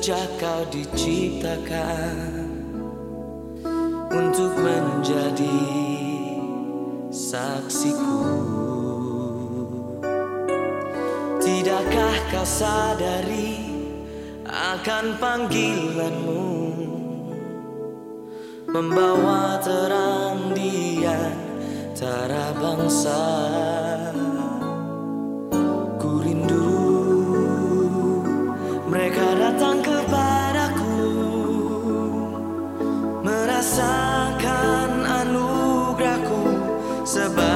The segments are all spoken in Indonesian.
sejak kau diciptakan untuk menjadi saksiku. Tidakkah kau sadari akan panggilanmu membawa terang di antara bangsa? It's about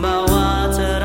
把我的。